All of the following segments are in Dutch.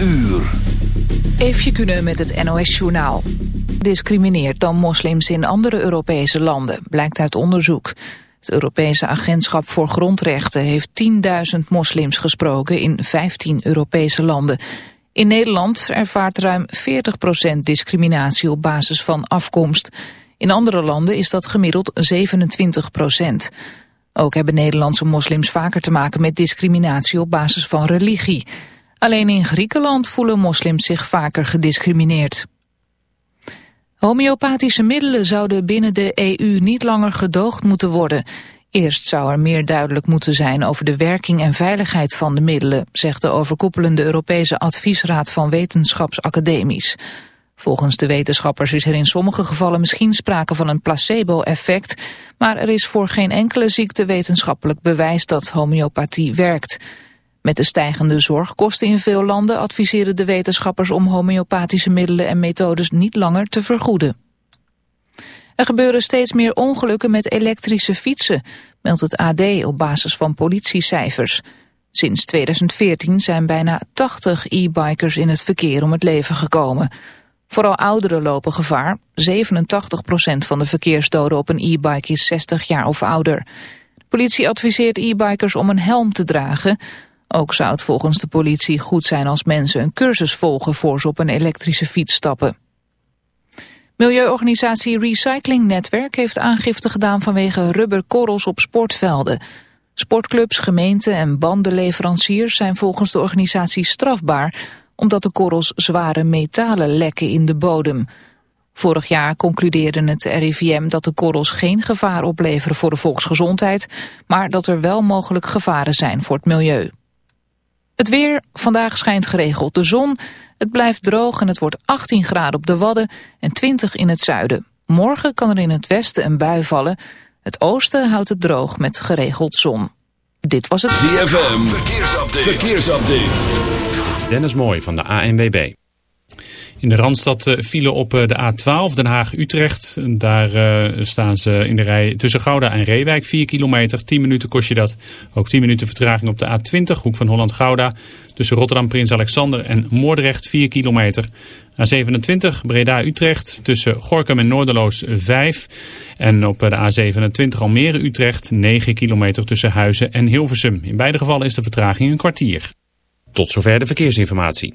uur. Kunnen met het NOS-journaal. Discrimineert dan moslims in andere Europese landen, blijkt uit onderzoek. Het Europese Agentschap voor Grondrechten heeft 10.000 moslims gesproken in 15 Europese landen. In Nederland ervaart ruim 40% discriminatie op basis van afkomst. In andere landen is dat gemiddeld 27%. Ook hebben Nederlandse moslims vaker te maken met discriminatie op basis van religie. Alleen in Griekenland voelen moslims zich vaker gediscrimineerd. Homeopathische middelen zouden binnen de EU niet langer gedoogd moeten worden. Eerst zou er meer duidelijk moeten zijn over de werking en veiligheid van de middelen, zegt de overkoepelende Europese Adviesraad van Wetenschapsacademies. Volgens de wetenschappers is er in sommige gevallen misschien sprake van een placebo-effect, maar er is voor geen enkele ziekte wetenschappelijk bewijs dat homeopathie werkt. Met de stijgende zorgkosten in veel landen adviseren de wetenschappers om homeopathische middelen en methodes niet langer te vergoeden. Er gebeuren steeds meer ongelukken met elektrische fietsen, meldt het AD op basis van politiecijfers. Sinds 2014 zijn bijna 80 e-bikers in het verkeer om het leven gekomen. Vooral ouderen lopen gevaar. 87% van de verkeersdoden op een e-bike is 60 jaar of ouder. De politie adviseert e-bikers om een helm te dragen. Ook zou het volgens de politie goed zijn als mensen een cursus volgen voor ze op een elektrische fiets stappen. Milieuorganisatie Recycling Netwerk heeft aangifte gedaan vanwege rubberkorrels op sportvelden. Sportclubs, gemeenten en bandenleveranciers zijn volgens de organisatie strafbaar omdat de korrels zware metalen lekken in de bodem. Vorig jaar concludeerde het RIVM dat de korrels geen gevaar opleveren voor de volksgezondheid, maar dat er wel mogelijk gevaren zijn voor het milieu. Het weer, vandaag schijnt geregeld de zon, het blijft droog en het wordt 18 graden op de Wadden en 20 in het zuiden. Morgen kan er in het westen een bui vallen. Het oosten houdt het droog met geregeld zon. Dit was het ZFM, verkeersupdate. verkeersupdate. Dennis Mooi van de ANWB. In de Randstad uh, vielen op uh, de A12 Den Haag-Utrecht. Daar uh, staan ze in de rij tussen Gouda en Reewijk. 4 kilometer, 10 minuten kost je dat. Ook 10 minuten vertraging op de A20, hoek van Holland-Gouda. Tussen Rotterdam-Prins Alexander en Moordrecht 4 kilometer. A27 Breda-Utrecht tussen Gorkum en Noorderloos 5. En op de A27 Almere-Utrecht 9 kilometer tussen Huizen en Hilversum. In beide gevallen is de vertraging een kwartier. Tot zover de verkeersinformatie.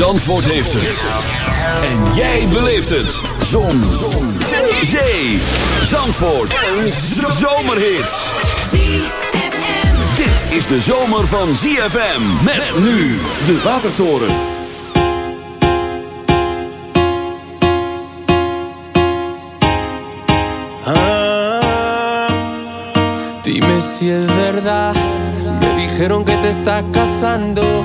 Zandvoort heeft het. En jij beleeft het. Zon. Zon. Zee. Zandvoort. Een zomerhit. Dit is de zomer van ZFM. Met nu de Watertoren. Ah, dime si es verdad. Me dijeron que te estás casando.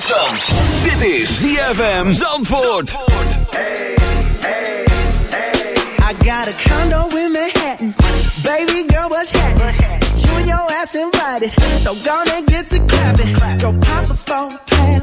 Uit Zand. Dit is ZFM Zandvoort. Hey, hey, hey. I got a condo in Manhattan. Baby girl, what's happening? You and your ass invited. So gonna get to clapping. Go pop a phone, plan,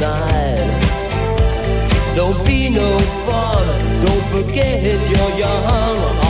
Summer. Don't be no fun, don't forget you're young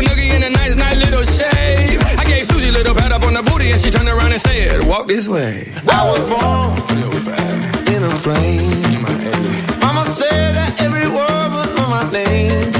Little noogie in a nice, nice little shave. I gave Susie a little pat up on the booty, and she turned around and said, "Walk this way." I was born in a plane. Mama said that every word was on my name.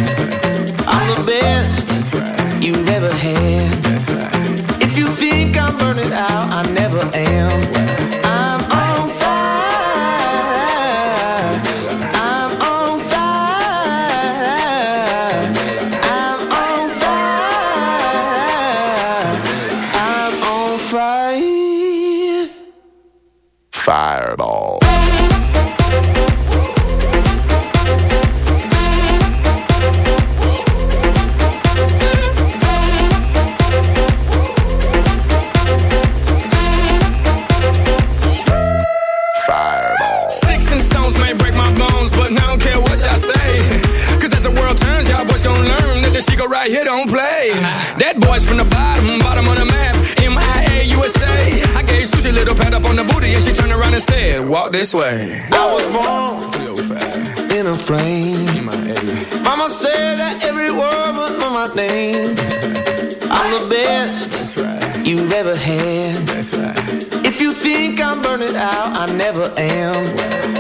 Ever had. If you think I'm burning out, I never am.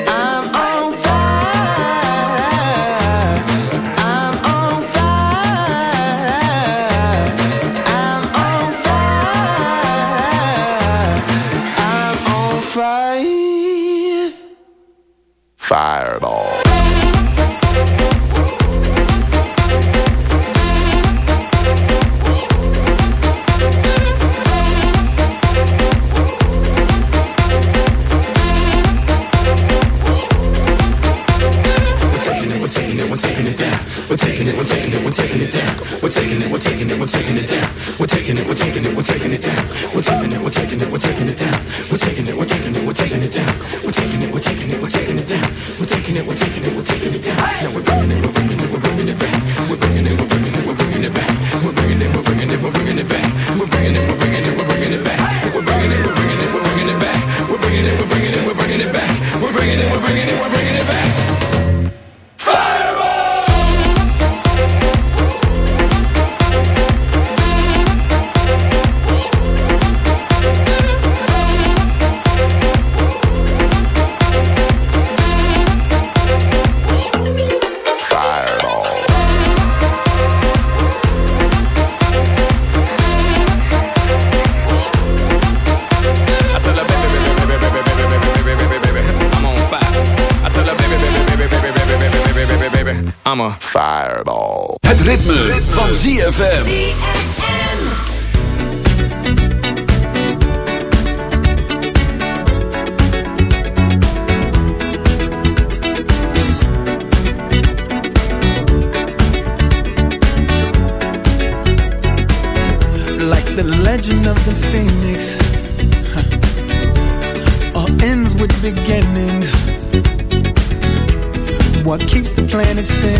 it's fair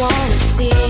wanna see.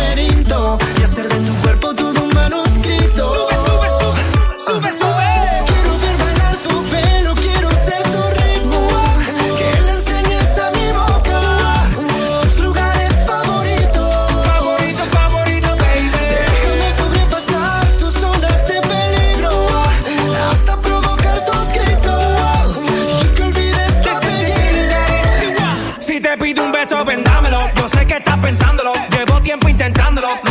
te pido un beso, vendámelo. Yo sé que estás pensándolo, llevo tiempo intentándolo.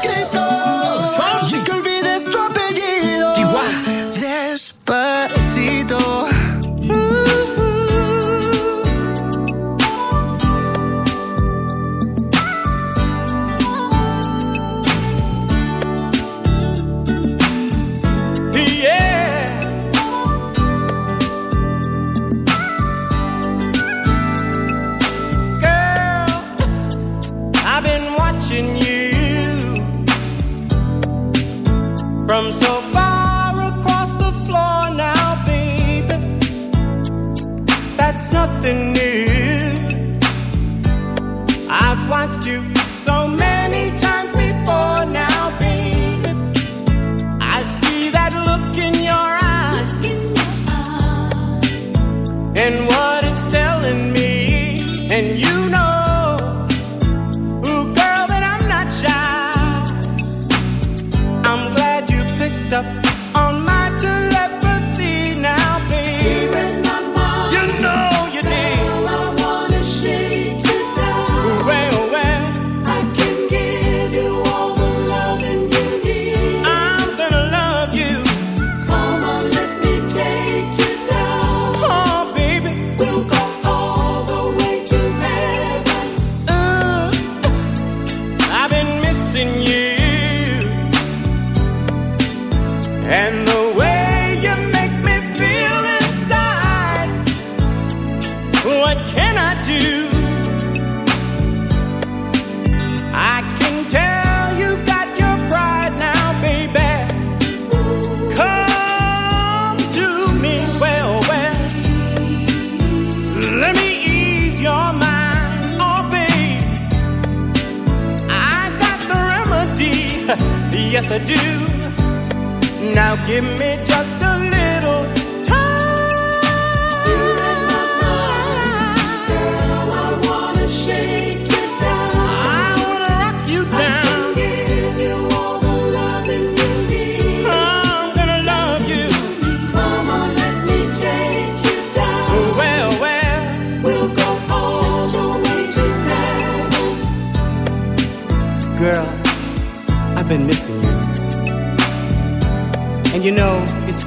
Do. Now give me just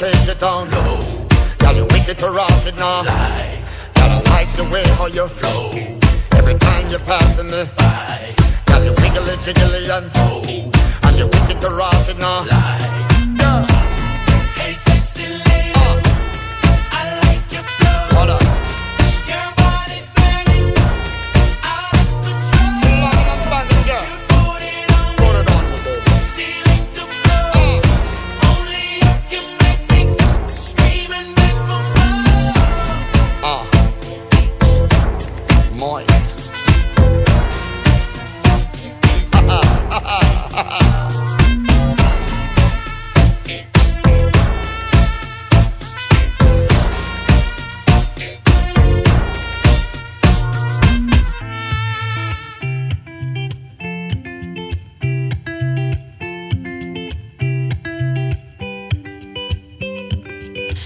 shake it down low. Girl, you wicked to rotted now. Lie. Girl, I like the way how you flow. Every time you're passing me by. Girl, you wiggly jiggly and oh. And you wicked to rotted now. Lie. Yeah. Hey, sexy lady. Uh. I like your flow. Hold up?